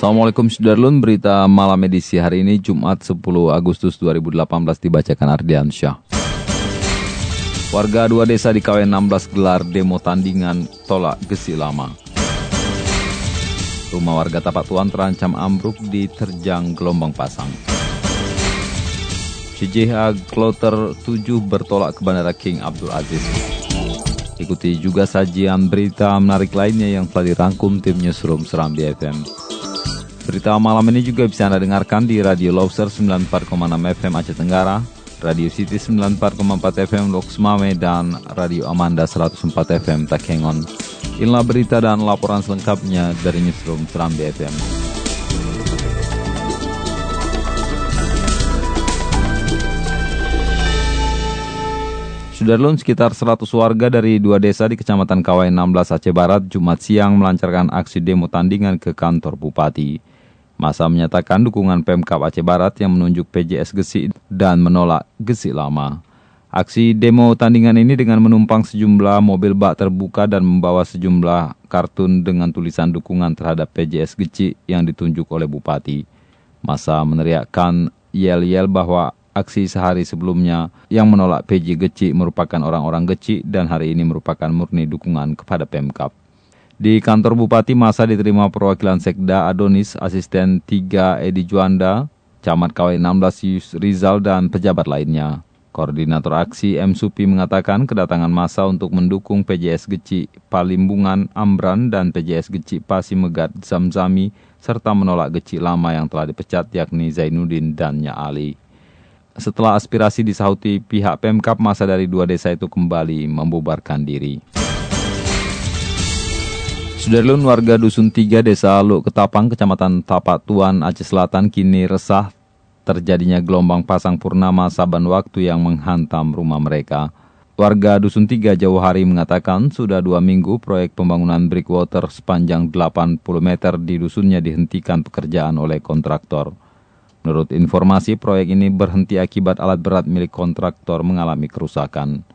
Assalamualaikum Sudarlun, berita malam edisi hari ini Jumat 10 Agustus 2018 dibacakan Ardian Syah. Warga dua desa di KW 16 gelar demo tandingan tolak gesi lama. Rumah warga Tapak Tuan terancam ambruk diterjang gelombang pasang. CJH Kloter 7 bertolak ke Bandara King Abdul Aziz. Ikuti juga sajian berita menarik lainnya yang telah dirangkum tim Newsroom Seram di FM. Berita malam ini juga bisa Anda dengarkan di Radio Lobster 94,6 FM Aceh Tenggara, Radio City 94,4 FM Lok Mame, dan Radio Amanda 104 FM Takengon. Inilah berita dan laporan selengkapnya dari Newsroom Serambi FM. Sudarlun sekitar 100 warga dari dua desa di Kecamatan Kawai 16 Aceh Barat Jumat siang melancarkan aksi demo tandingan ke kantor Bupati. Masa menyatakan dukungan Pemkap Aceh Barat yang menunjuk PJS Gesi dan menolak Gesi lama. Aksi demo tandingan ini dengan menumpang sejumlah mobil bak terbuka dan membawa sejumlah kartun dengan tulisan dukungan terhadap PJS Geci yang ditunjuk oleh Bupati. Masa meneriakkan yel-yel bahwa aksi sehari sebelumnya yang menolak PJ Geci merupakan orang-orang Geci dan hari ini merupakan murni dukungan kepada Pemkap. Di kantor Bupati masa diterima perwakilan Sekda Adonis, Asisten 3 Edi Juanda, Camat KW 16 Yus Rizal, dan pejabat lainnya. Koordinator aksi M. Supi mengatakan kedatangan masa untuk mendukung PJS Geci Palimbungan Ambran dan PJS Geci Pasimegat Zamzami serta menolak Geci lama yang telah dipecat yakni Zainuddin dan Nya Ali. Setelah aspirasi disauti pihak Pemkap masa dari dua desa itu kembali membubarkan diri. Sudarlun warga Dusun 3 Desa Luk Ketapang, Kecamatan Tapak Tuan, Aceh Selatan kini resah terjadinya gelombang pasang purnama saban waktu yang menghantam rumah mereka. Warga Dusun 3 Jauh Hari mengatakan sudah dua minggu proyek pembangunan breakwater sepanjang 80 meter di dusunnya dihentikan pekerjaan oleh kontraktor. Menurut informasi, proyek ini berhenti akibat alat berat milik kontraktor mengalami kerusakan.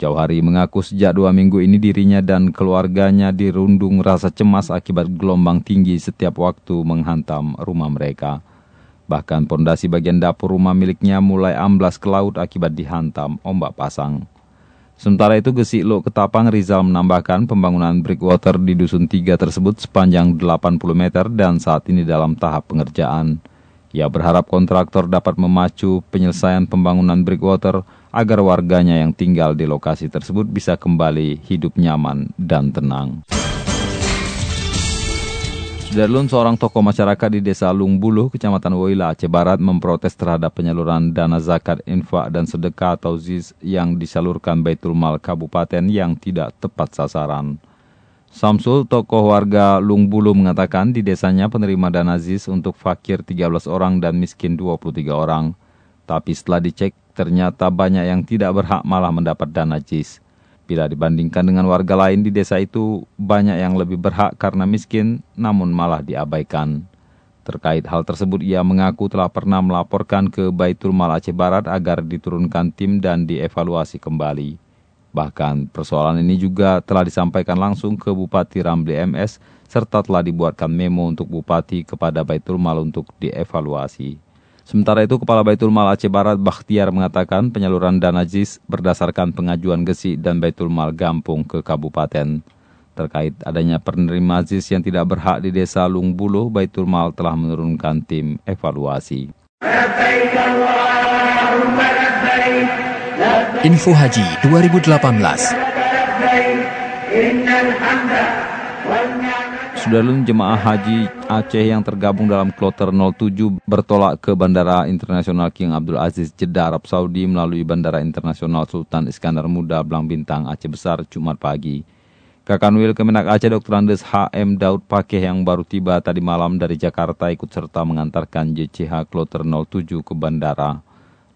Jauhari mengaku sejak dua minggu ini dirinya dan keluarganya dirundung rasa cemas akibat gelombang tinggi setiap waktu menghantam rumah mereka. Bahkan pondasi bagian dapur rumah miliknya mulai amblas ke laut akibat dihantam ombak pasang. Sementara itu Gesik Lok Ketapang Rizal menambahkan pembangunan breakwater di Dusun 3 tersebut sepanjang 80 meter dan saat ini dalam tahap pengerjaan. Ia berharap kontraktor dapat memacu penyelesaian pembangunan breakwater agar warganya yang tinggal di lokasi tersebut bisa kembali hidup nyaman dan tenang. Sudarlun, seorang tokoh masyarakat di desa Lungbuluh, kecamatan Woila, Aceh Barat, memprotes terhadap penyaluran dana zakat, infak, dan sedekah atau ZIS yang disalurkan Baitul Mal Kabupaten yang tidak tepat sasaran. Samsul, tokoh warga Lungbulu mengatakan di desanya penerima dana ZIS untuk fakir 13 orang dan miskin 23 orang. Tapi setelah dicek, ternyata banyak yang tidak berhak malah mendapat dana JIS. Bila dibandingkan dengan warga lain di desa itu, banyak yang lebih berhak karena miskin, namun malah diabaikan. Terkait hal tersebut, ia mengaku telah pernah melaporkan ke Baitul Mal Aceh Barat agar diturunkan tim dan dievaluasi kembali. Bahkan persoalan ini juga telah disampaikan langsung ke Bupati Ramli MS serta telah dibuatkan memo untuk Bupati kepada Baitul Mal untuk dievaluasi. Sementara itu, Kepala Baitul Mal Aceh Barat Bakhtiar mengatakan penyaluran dana JIS berdasarkan pengajuan Gesi dan Baitul Mal Gampung ke Kabupaten. Terkait adanya penerima JIS yang tidak berhak di desa Lungbuluh, Baitul Mal telah menurunkan tim evaluasi. Info Haji 2018 Sudarlun jemaah haji Aceh yang tergabung dalam kloter 07 bertolak ke Bandara Internasional King Abdul Aziz Jeddah Arab Saudi melalui Bandara Internasional Sultan Iskandar Muda Blang Bintang Aceh Besar Jumat pagi. Kakanwil Kemenak Aceh Dr. Andes HM Daud Pakeh yang baru tiba tadi malam dari Jakarta ikut serta mengantarkan JCH Kloter 07 ke bandara.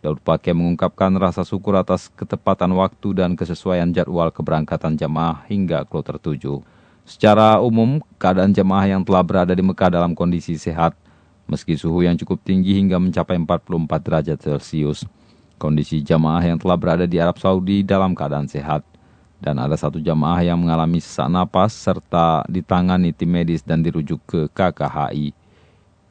Daud Pakeh mengungkapkan rasa syukur atas ketepatan waktu dan kesesuaian jadwal keberangkatan jamaah hingga Kloter 7. Secara umum, keadaan jamaah yang telah berada di Mekah dalam kondisi sehat, meski suhu yang cukup tinggi hingga mencapai 44 derajat Celcius. Kondisi jamaah yang telah berada di Arab Saudi dalam keadaan sehat dan ada satu jamaah yang mengalami sesak napas serta ditangani tim medis dan dirujuk ke KKHI.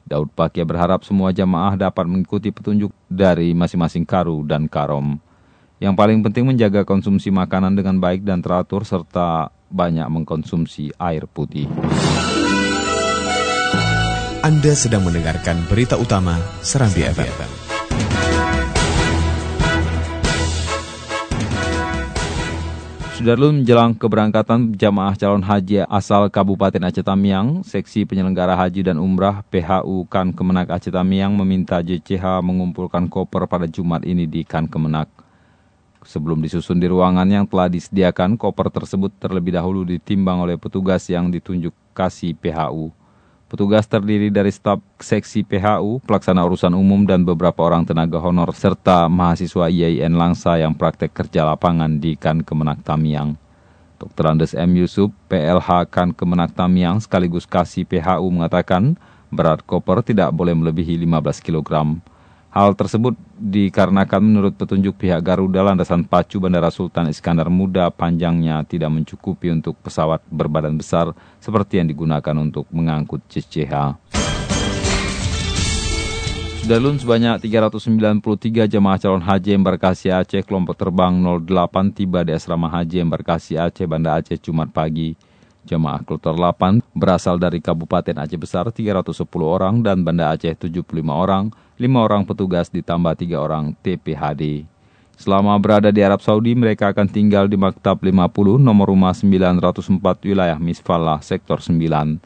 Daud Pakia berharap semua jamaah dapat mengikuti petunjuk dari masing-masing karu dan karom. Yang paling penting menjaga konsumsi makanan dengan baik dan teratur serta banyak mengkonsumsi air putih. Anda sedang mendengarkan berita utama Serambi FM. Sudarlun menjelang keberangkatan jamaah calon haji asal Kabupaten Aceh Tamiang, Seksi Penyelenggara Haji dan Umrah PHU Kan Kemenak Aceh Tamiang meminta JCH mengumpulkan koper pada Jumat ini di Kan Kemenak. Sebelum disusun di ruangan yang telah disediakan, koper tersebut terlebih dahulu ditimbang oleh petugas yang ditunjuk kasih PHU. Petugas terdiri dari staf seksi PHU, pelaksana urusan umum, dan beberapa orang tenaga honor, serta mahasiswa IAIN Langsa yang praktek kerja lapangan di Kan Kemenak Tamiang. Dr. Andes M. Yusuf, PLH Kan Kemenak Tamiang, sekaligus kasih PHU mengatakan, berat koper tidak boleh melebihi 15 kg. Hal tersebut dikarenakan menurut petunjuk pihak Garuda landasan pacu Bandara Sultan Iskandar Muda panjangnya tidak mencukupi untuk pesawat berbadan besar seperti yang digunakan untuk mengangkut CCH. Sudarlun sebanyak 393 jemaah calon haji embarkasi Aceh kelompok terbang 08 tiba di asrama haji embarkasi Aceh Banda Aceh Jumat pagi. Jemaah kloter 8 berasal dari Kabupaten Aceh Besar 310 orang dan Banda Aceh 75 orang, 5 orang petugas ditambah 3 orang TPHD. Selama berada di Arab Saudi, mereka akan tinggal di Maktab 50 nomor rumah 904 wilayah Misfalah, sektor 9.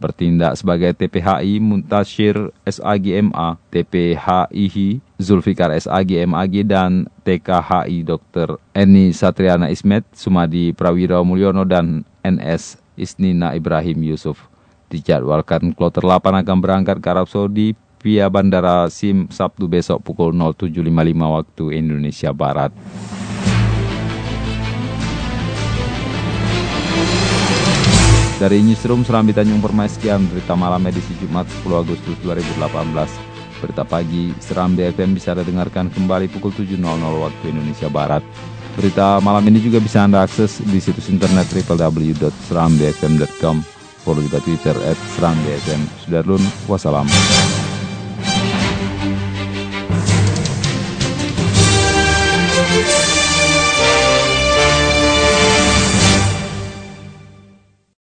Bertindak sebagai TPHI Muntashir SAGMA, TPHIhi Zulfikar SAGMAG dan TKHI Dr. Eni Satriana Ismet, Sumadi Prawiro Mulyono dan NS Isnina Ibrahim Yusuf. Dijadwalkan kloter 8 akan berangkat ke Arab Saudi via Bandara SIM Sabtu besok pukul 07.55 waktu Indonesia Barat. Dari Newsroom Serambi Tanjung Permai sekian berita malam edisi Jumat 10 Agustus 2018. Berita pagi Serambi FM bisa Anda dengarkan kembali pukul 7.00 waktu Indonesia Barat. Berita malam ini juga bisa Anda akses di situs internet www.serambfm.com. Follow juga Twitter at Serambfm. Sudarlun, wassalam.